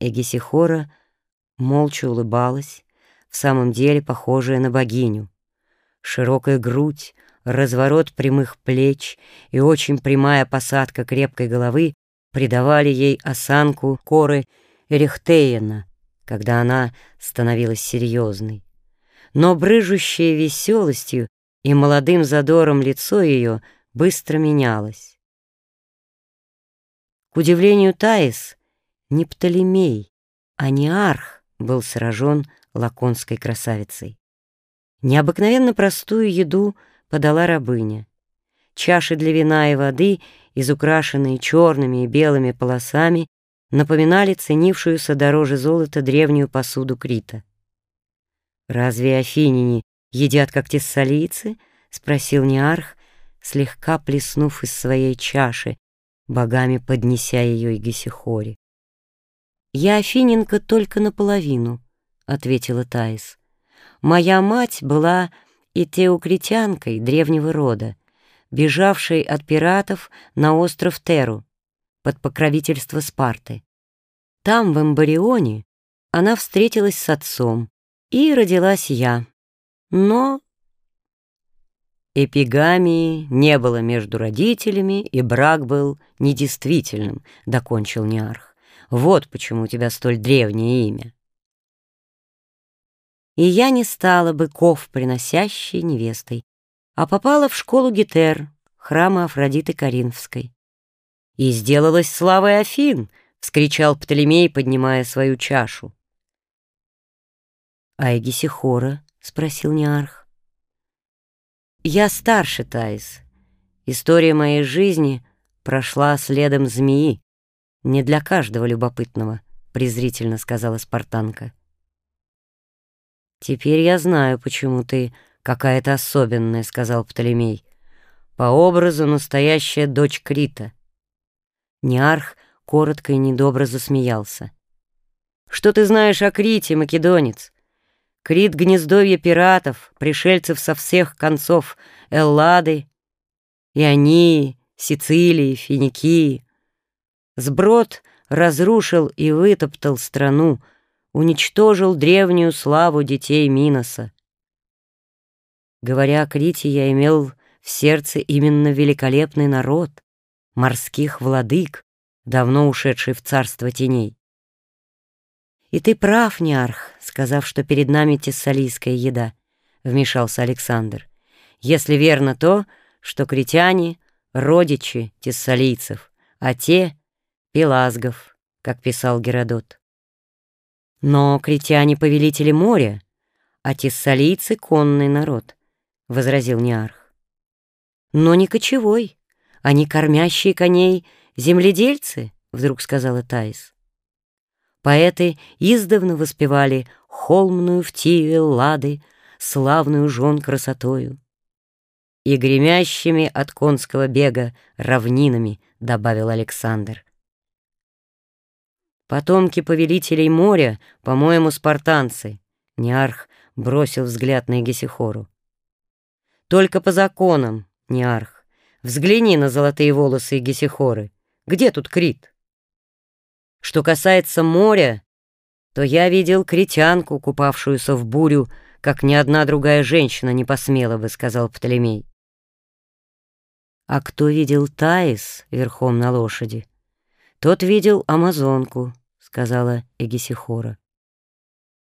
Эгисихора молча улыбалась, в самом деле похожая на богиню. Широкая грудь, разворот прямых плеч и очень прямая посадка крепкой головы придавали ей осанку коры Эрихтеена, когда она становилась серьезной. Но брыжущее веселостью и молодым задором лицо ее быстро менялось. К удивлению Таис, не Птолемей, а не Арх был сражен лаконской красавицей. Необыкновенно простую еду подала рабыня. Чаши для вина и воды, изукрашенные черными и белыми полосами, напоминали ценившуюся дороже золота древнюю посуду Крита. «Разве афиняне едят, как тессалийцы?» — спросил Неарх, слегка плеснув из своей чаши, богами поднеся ее и Гесихоре. «Я афиненка только наполовину», — ответила Таис. «Моя мать была и теукритянкой древнего рода, бежавшей от пиратов на остров Теру под покровительство Спарты. Там, в Эмбарионе, она встретилась с отцом, и родилась я. Но эпигамии не было между родителями, и брак был недействительным, — докончил Неарх. Вот почему у тебя столь древнее имя и я не стала быков, приносящей невестой, а попала в школу Гетер, храма Афродиты Каринфской. «И сделалась славой Афин!» — вскричал Птолемей, поднимая свою чашу. «А Эгисихора?» — спросил Неарх. «Я старше, Таис. История моей жизни прошла следом змеи. Не для каждого любопытного», — презрительно сказала спартанка. «Теперь я знаю, почему ты какая-то особенная», — сказал Птолемей. «По образу настоящая дочь Крита». Неарх коротко и недобро засмеялся. «Что ты знаешь о Крите, македонец? Крит — гнездовье пиратов, пришельцев со всех концов Эллады, Ионии, Сицилии, Финикии. Сброд разрушил и вытоптал страну, уничтожил древнюю славу детей Миноса. Говоря о Крите, я имел в сердце именно великолепный народ, морских владык, давно ушедший в царство теней. «И ты прав, Неарх, сказав, что перед нами тессалийская еда», — вмешался Александр. «Если верно то, что критяне — родичи тессалийцев, а те — пелазгов, как писал Геродот. Но критяне — повелители моря, а тессалийцы — конный народ, — возразил Неарх. Но не кочевой, они кормящие коней земледельцы, — вдруг сказала Таис. Поэты издавна воспевали холмную в тиве лады, славную жен красотою. И гремящими от конского бега равнинами, — добавил Александр. Потомки повелителей моря, по-моему, спартанцы. Неарх бросил взгляд на Егесихору. Только по законам, Неарх. Взгляни на золотые волосы Егесихоры. Где тут Крит? Что касается моря, то я видел критянку, купавшуюся в бурю, как ни одна другая женщина не посмела бы, сказал Птолемей. А кто видел Таис верхом на лошади? Тот видел амазонку, сказала Эгисихора.